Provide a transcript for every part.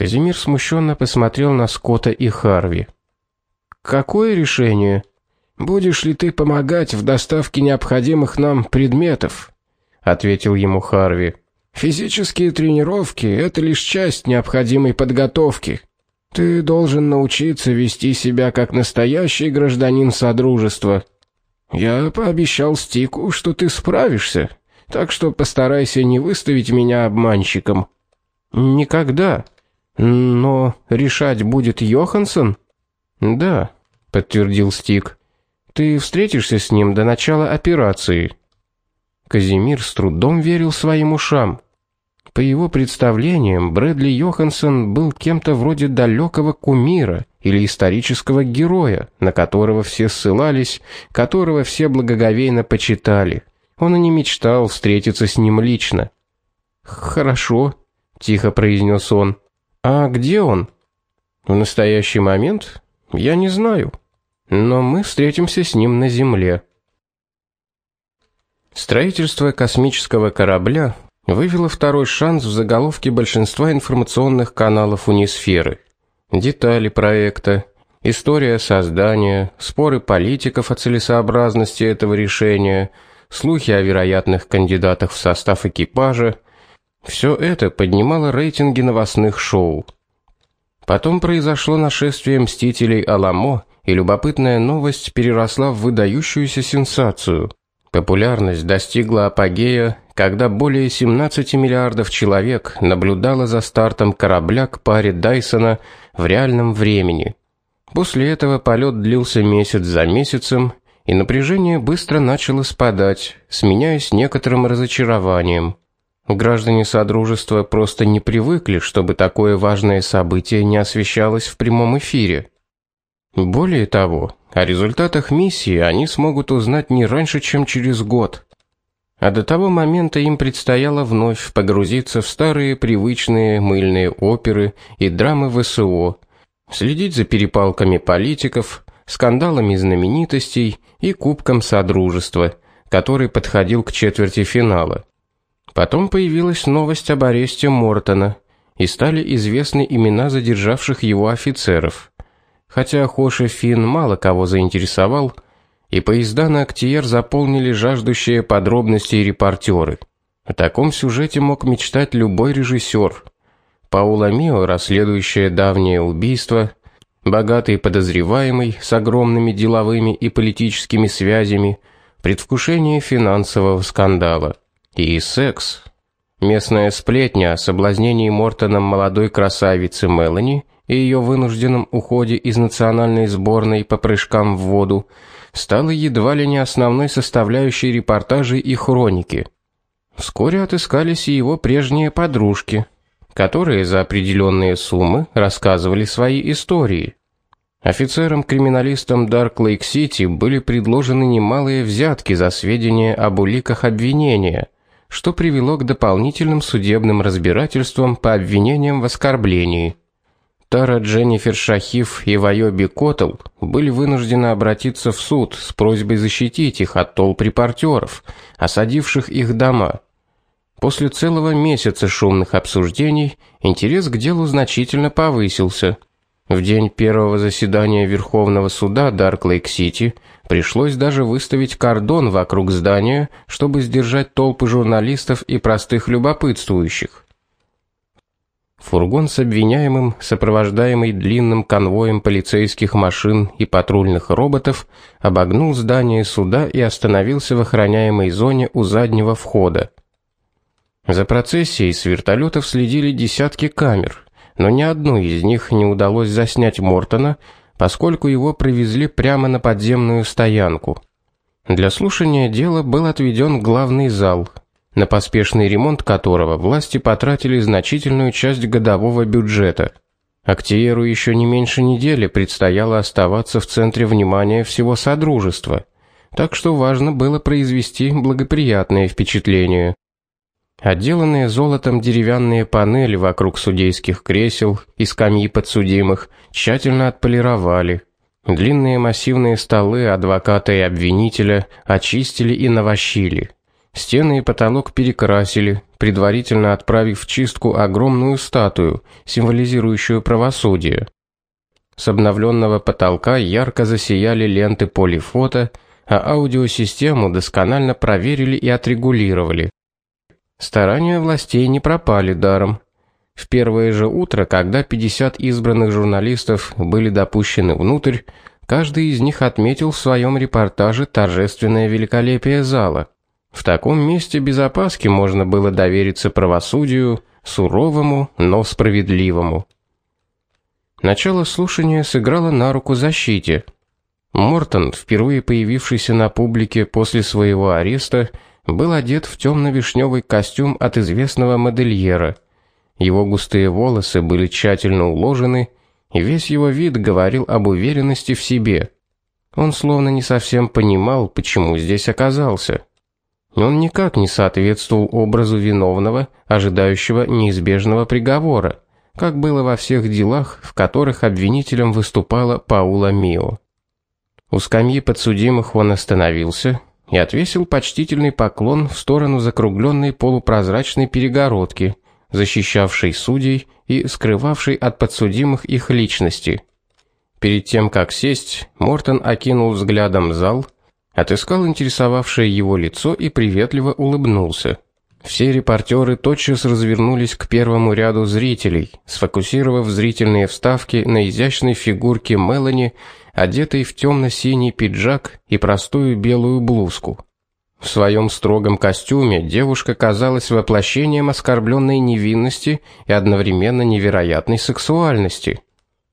Казимир смущенно посмотрел на Скотта и Харви. Какое решение? Будешь ли ты помогать в доставке необходимых нам предметов? ответил ему Харви. Физические тренировки это лишь часть необходимой подготовки. Ты должен научиться вести себя как настоящий гражданин содружества. Я пообещал Стику, что ты справишься, так что постарайся не выставить меня обманщиком. Никогда. Но решать будет Йоханссон? Да, подтвердил Стик. Ты встретишься с ним до начала операции. Казимир с трудом верил своим ушам. По его представлениям, Брэдли Йоханссон был кем-то вроде далекого кумира или исторического героя, на которого все ссылались, которого все благоговейно почитали. Он и не мечтал встретиться с ним лично. "Хорошо", тихо произнес он. "А где он?" "В настоящий момент я не знаю, но мы встретимся с ним на земле". Строительство космического корабля вывело второй шанс в заголовке большинства информационных каналов Унисферы. Детали проекта, история создания, споры политиков о целесообразности этого решения, слухи о вероятных кандидатах в состав экипажа все это поднимало рейтинги новостных шоу. Потом произошло нашествие мстителей Аламо, и любопытная новость переросла в выдающуюся сенсацию. Популярность достигла апогея, когда более 17 миллиардов человек наблюдало за стартом корабля к паре Дайсона в реальном времени. После этого полет длился месяц за месяцем, и напряжение быстро начало спадать, сменяясь некоторым разочарованием. Граждане содружества просто не привыкли, чтобы такое важное событие не освещалось в прямом эфире. Более того, о результатах миссии они смогут узнать не раньше, чем через год. А до того момента им предстояло вновь погрузиться в старые привычные мыльные оперы и драмы ВСО, следить за перепалками политиков, скандалами знаменитостей и кубком содружества, который подходил к четверти финала. Потом появилась новость об аресте Мортона, и стали известны имена задержавших его офицеров хотя Хоши Фин мало кого заинтересовал, и поезда на Актиер заполнили жаждущие подробностей репортеры. О таком сюжете мог мечтать любой режиссер. Паула Мио, расследующая давнее убийство, богатый подозреваемый с огромными деловыми и политическими связями, предвкушение финансового скандала и секс. Местная сплетня о соблазнении Мортоном молодой красавицы Мелани и ее вынужденном уходе из национальной сборной по прыжкам в воду стало едва ли не основной составляющей репортажей и хроники. Вскоре отыскались и его прежние подружки, которые за определенные суммы рассказывали свои истории. Офицерам-криминалистам Dark Lake City были предложены немалые взятки за сведения об уликах обвинения, что привело к дополнительным судебным разбирательствам по обвинениям в оскорблении. Тара Дженнифер Шахиф и Вайоби Котл были вынуждены обратиться в суд с просьбой защитить их от толп репортеров, осадивших их дома. После целого месяца шумных обсуждений интерес к делу значительно повысился. В день первого заседания Верховного суда Дарк-Лейк-Сити пришлось даже выставить кордон вокруг здания, чтобы сдержать толпы журналистов и простых любопытствующих. Фургон с обвиняемым, сопровождаемый длинным конвоем полицейских машин и патрульных роботов, обогнул здание суда и остановился в охраняемой зоне у заднего входа. За процессией с вертолетов следили десятки камер, но ни одной из них не удалось заснять Мортона, поскольку его привезли прямо на подземную стоянку. Для слушания дела был отведен главный зал, на поспешный ремонт которого власти потратили значительную часть годового бюджета. Актиеру еще не меньше недели предстояло оставаться в центре внимания всего содружества, так что важно было произвести благоприятное впечатление. Отделанные золотом деревянные панели вокруг судейских кресел и скамьи подсудимых тщательно отполировали. Длинные массивные столы адвоката и обвинителя очистили и навощили. Стены и потолок перекрасили, предварительно отправив в чистку огромную статую, символизирующую правосудие. С обновленного потолка ярко засияли ленты полифото, а аудиосистему досконально проверили и отрегулировали. Старания властей не пропали даром. В первое же утро, когда 50 избранных журналистов были допущены внутрь, каждый из них отметил в своем репортаже торжественное великолепие зала. В таком месте без опаски можно было довериться правосудию, суровому, но справедливому. Начало слушания сыграло на руку защите. Мортон, впервые появившийся на публике после своего ареста, был одет в темно вишневый костюм от известного модельера. Его густые волосы были тщательно уложены, и весь его вид говорил об уверенности в себе. Он словно не совсем понимал, почему здесь оказался. Он никак не соответствовал образу виновного, ожидающего неизбежного приговора, как было во всех делах, в которых обвинителем выступала Паула Мио. У скамьи подсудимых он остановился и отвесил почтительный поклон в сторону закругленной полупрозрачной перегородки, защищавшей судей и скрывавшей от подсудимых их личности. Перед тем как сесть, Мортон окинул взглядом зал, отыскал интересовавшее его лицо и приветливо улыбнулся. Все репортеры тотчас развернулись к первому ряду зрителей, сфокусировав зрительные вставки на изящной фигурке Мелани, одетой в темно синий пиджак и простую белую блузку. В своем строгом костюме девушка казалась воплощением оскорбленной невинности и одновременно невероятной сексуальности.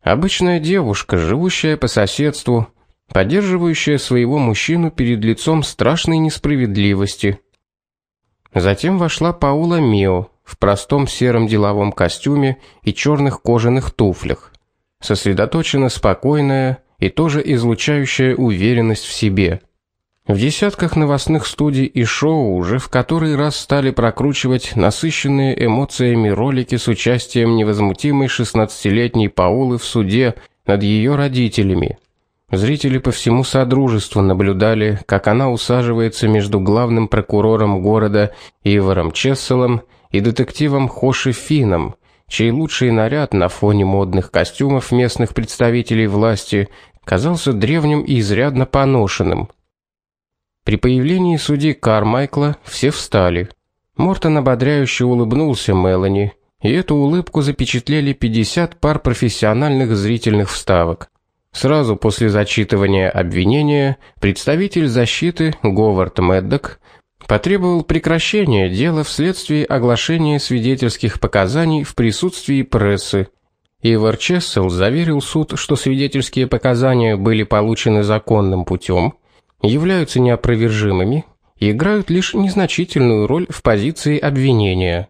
Обычная девушка, живущая по соседству, поддерживающая своего мужчину перед лицом страшной несправедливости – Затем вошла Паула Мио в простом сером деловом костюме и черных кожаных туфлях. Сосредоточенно спокойная и тоже излучающая уверенность в себе. В десятках новостных студий и шоу уже в который раз стали прокручивать насыщенные эмоциями ролики с участием невозмутимой шестнадцатилетней Паулы в суде над ее родителями. Зрители по всему содружеству наблюдали, как она усаживается между главным прокурором города Ивором Чесселом и детективом Хоши Фином, чей лучший наряд на фоне модных костюмов местных представителей власти казался древним и изрядно поношенным. При появлении судьи Кармайкла все встали. Мортон ободряюще улыбнулся Мелани, и эту улыбку запечатлели 50 пар профессиональных зрительных вставок. Сразу после зачитывания обвинения представитель защиты Говард Меддок потребовал прекращения дела вследствие оглашения свидетельских показаний в присутствии прессы. Ивар Чессел заверил суд, что свидетельские показания были получены законным путем, являются неопровержимыми и играют лишь незначительную роль в позиции обвинения.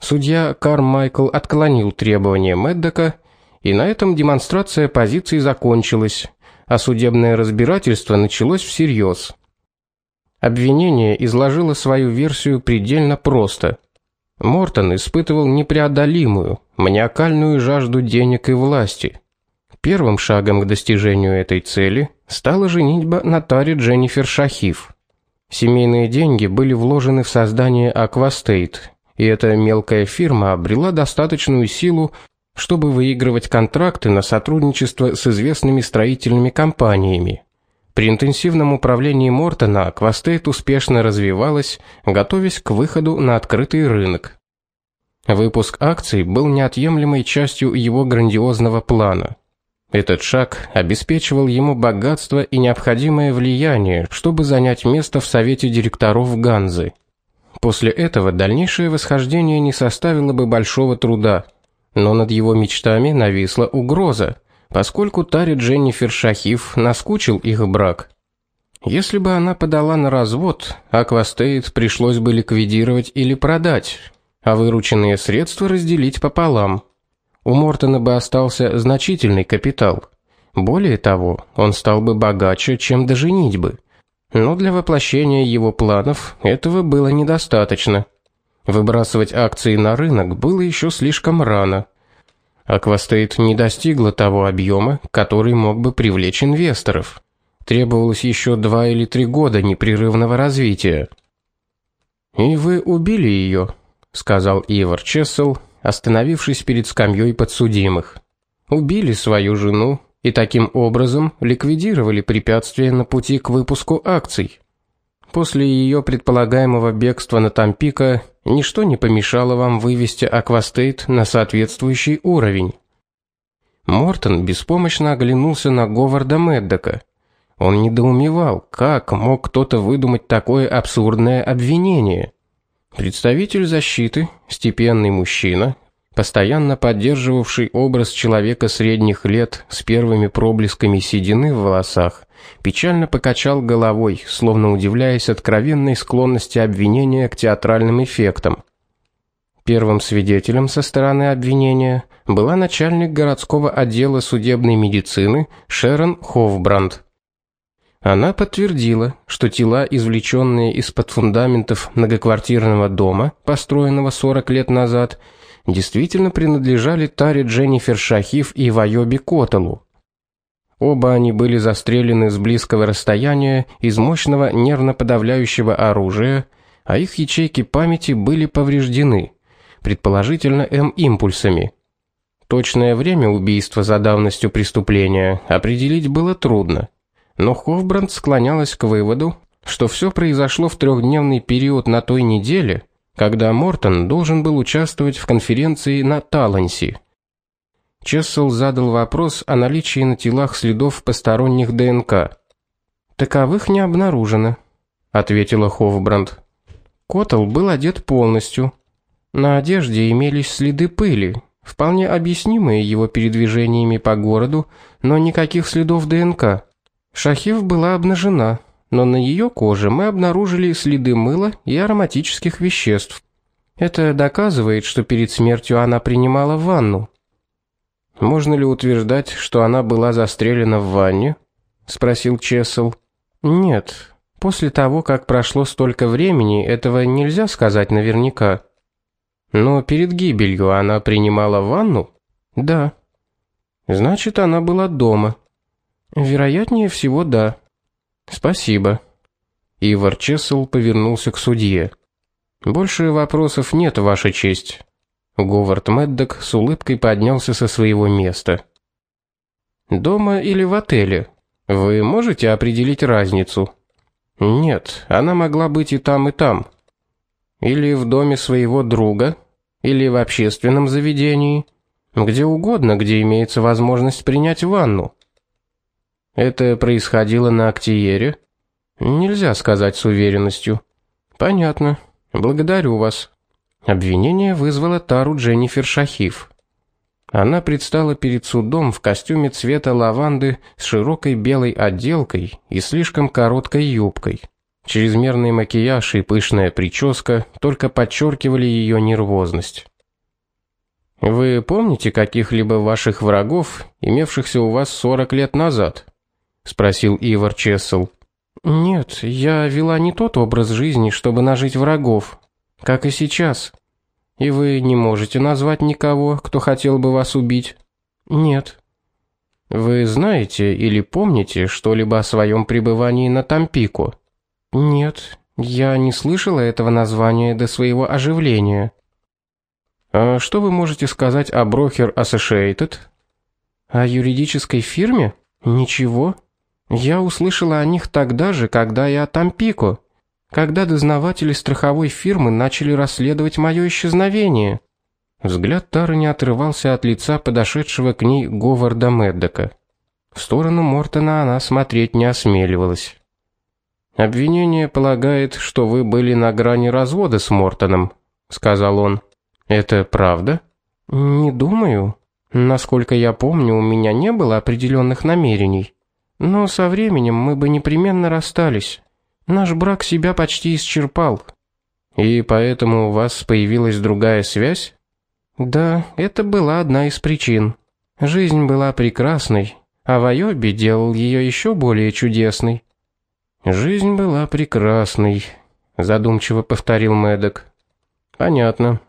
Судья Кармайкл отклонил требования Меддока и на этом демонстрация позиций закончилась, а судебное разбирательство началось всерьез. Обвинение изложило свою версию предельно просто. Мортон испытывал непреодолимую, маниакальную жажду денег и власти. Первым шагом к достижению этой цели стала женитьба на Таре Дженнифер Шахиф. Семейные деньги были вложены в создание Аквастейт, и эта мелкая фирма обрела достаточную силу, чтобы выигрывать контракты на сотрудничество с известными строительными компаниями. При интенсивном управлении Мортона Аквастейт успешно развивалась, готовясь к выходу на открытый рынок. Выпуск акций был неотъемлемой частью его грандиозного плана. Этот шаг обеспечивал ему богатство и необходимое влияние, чтобы занять место в совете директоров Ганзы. После этого дальнейшее восхождение не составило бы большого труда но над его мечтами нависла угроза, поскольку Таре Дженнифер Шахиф наскучил их брак. Если бы она подала на развод, Аквастейт пришлось бы ликвидировать или продать, а вырученные средства разделить пополам. У Мортона бы остался значительный капитал. Более того, он стал бы богаче, чем до женитьбы. Но для воплощения его планов этого было недостаточно. Выбрасывать акции на рынок было еще слишком рано. Аквастейт не достигла того объема, который мог бы привлечь инвесторов. Требовалось еще два или три года непрерывного развития. И вы убили ее, сказал Ивар Чессел, остановившись перед скамьей подсудимых. Убили свою жену и таким образом ликвидировали препятствие на пути к выпуску акций. После ее предполагаемого бегства на Тампико ничто не помешало вам вывести Аквастейт на соответствующий уровень. Мортон беспомощно оглянулся на Говарда Меддока. Он недоумевал, как мог кто-то выдумать такое абсурдное обвинение. Представитель защиты, степенный мужчина, постоянно поддерживавший образ человека средних лет с первыми проблесками седины в волосах, печально покачал головой, словно удивляясь откровенной склонности обвинения к театральным эффектам. Первым свидетелем со стороны обвинения была начальник городского отдела судебной медицины Шерон Хофбранд. Она подтвердила, что тела, извлеченные из-под фундаментов многоквартирного дома, построенного 40 лет назад, действительно принадлежали Таре Дженнифер Шахиф и Вайоби Котелу. Оба они были застрелены с близкого расстояния из мощного нервно-подавляющего оружия, а их ячейки памяти были повреждены, предположительно М-импульсами. Точное время убийства за давностью преступления определить было трудно, но Хофбранд склонялась к выводу, что все произошло в трехдневный период на той неделе, когда Мортон должен был участвовать в конференции на Таланси. Чессел задал вопрос о наличии на телах следов посторонних ДНК. Таковых не обнаружено, ответила Хофбранд. Котл был одет полностью. На одежде имелись следы пыли, вполне объяснимые его передвижениями по городу, но никаких следов ДНК. Шахив была обнажена но на ее коже мы обнаружили следы мыла и ароматических веществ. Это доказывает, что перед смертью она принимала ванну. Можно ли утверждать, что она была застрелена в ванне? спросил Чессел. Нет. После того, как прошло столько времени, этого нельзя сказать наверняка. Но перед гибелью она принимала ванну? Да. Значит, она была дома. Вероятнее всего, да. Спасибо. Ивар Чессел повернулся к судье. Больше вопросов нет, ваша честь. Говард Меддок с улыбкой поднялся со своего места. Дома или в отеле? Вы можете определить разницу? Нет, она могла быть и там, и там. Или в доме своего друга, или в общественном заведении, где угодно, где имеется возможность принять ванну. Это происходило на Актиере? Нельзя сказать с уверенностью. Понятно. Благодарю вас. Обвинение вызвало Тару Дженнифер Шахиф. Она предстала перед судом в костюме цвета лаванды с широкой белой отделкой и слишком короткой юбкой. Чрезмерный макияж и пышная прическа только подчеркивали ее нервозность. Вы помните каких-либо ваших врагов, имевшихся у вас 40 лет назад? спросил Ивар Чессел. Нет, я вела не тот образ жизни, чтобы нажить врагов, как и сейчас. И вы не можете назвать никого, кто хотел бы вас убить? Нет. Вы знаете или помните что-либо о своем пребывании на Тампико? Нет, я не слышала этого названия до своего оживления. А что вы можете сказать о Broker Associated? О юридической фирме? Ничего. Я услышала о них тогда же, когда и о Тампико, когда дознаватели страховой фирмы начали расследовать мое исчезновение. Взгляд Тары не отрывался от лица подошедшего к ней Говарда Меддока. В сторону Мортона она смотреть не осмеливалась. Обвинение полагает, что вы были на грани развода с Мортоном, сказал он. Это правда? Не думаю. Насколько я помню, у меня не было определенных намерений. Но со временем мы бы непременно расстались. Наш брак себя почти исчерпал. И поэтому у вас появилась другая связь? Да, это была одна из причин. Жизнь была прекрасной, а Вайоби делал ее еще более чудесной. Жизнь была прекрасной, задумчиво повторил Медок. Понятно.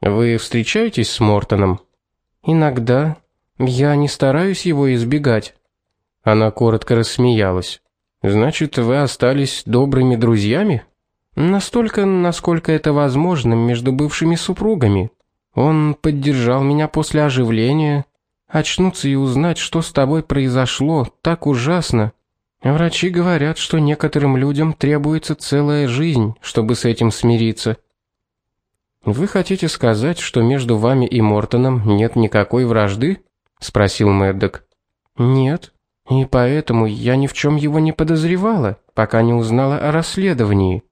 Вы встречаетесь с Мортоном? Иногда. Я не стараюсь его избегать. Она коротко рассмеялась. Значит, вы остались добрыми друзьями? Настолько, насколько это возможно между бывшими супругами. Он поддержал меня после оживления. Очнуться и узнать, что с тобой произошло, так ужасно. Врачи говорят, что некоторым людям требуется целая жизнь, чтобы с этим смириться. Вы хотите сказать, что между вами и Мортоном нет никакой вражды? спросил Мэддок. Нет. И поэтому я ни в чем его не подозревала, пока не узнала о расследовании.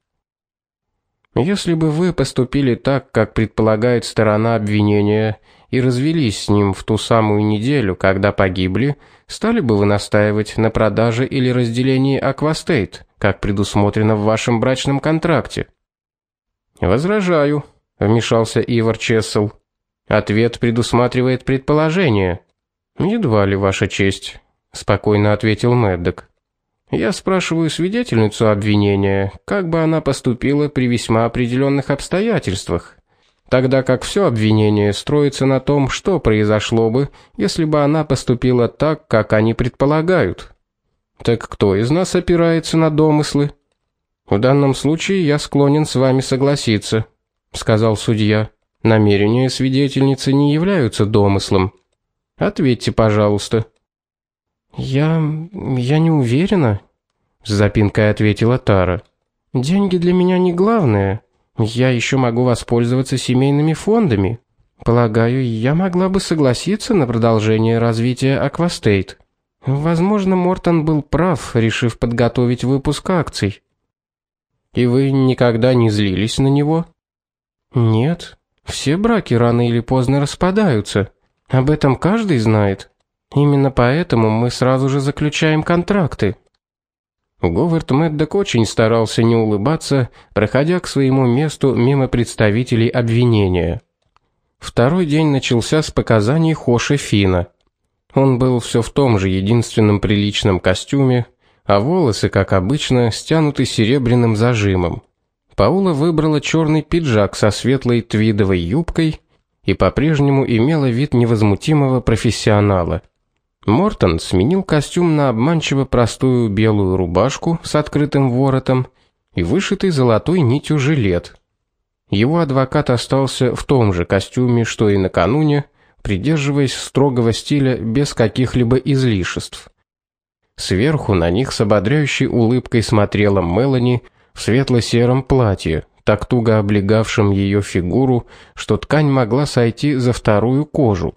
Если бы вы поступили так, как предполагает сторона обвинения, и развелись с ним в ту самую неделю, когда погибли, стали бы вы настаивать на продаже или разделении Аквастейт, как предусмотрено в вашем брачном контракте? Возражаю, вмешался Ивар Чессел. Ответ предусматривает предположение. Едва ли ваша честь, спокойно ответил Меддок. Я спрашиваю свидетельницу обвинения, как бы она поступила при весьма определенных обстоятельствах, тогда как все обвинение строится на том, что произошло бы, если бы она поступила так, как они предполагают. Так кто из нас опирается на домыслы? В данном случае я склонен с вами согласиться, сказал судья. Намерения свидетельницы не являются домыслом. Ответьте, пожалуйста. Я я не уверена, с запинкой ответила Тара. Деньги для меня не главное. Я еще могу воспользоваться семейными фондами. Полагаю, я могла бы согласиться на продолжение развития Аквастейт. Возможно, Мортон был прав, решив подготовить выпуск акций. И вы никогда не злились на него? Нет. Все браки рано или поздно распадаются. Об этом каждый знает. Именно поэтому мы сразу же заключаем контракты. Говард Мэддок очень старался не улыбаться, проходя к своему месту мимо представителей обвинения. Второй день начался с показаний Хоши Фина. Он был все в том же единственном приличном костюме, а волосы, как обычно, стянуты серебряным зажимом. Паула выбрала черный пиджак со светлой твидовой юбкой и по-прежнему имела вид невозмутимого профессионала. Мортон сменил костюм на обманчиво простую белую рубашку с открытым воротом и вышитый золотой нитью жилет. Его адвокат остался в том же костюме, что и накануне, придерживаясь строгого стиля без каких-либо излишеств. Сверху на них с ободряющей улыбкой смотрела Мелани в светло-сером платье, так туго облегавшем ее фигуру, что ткань могла сойти за вторую кожу.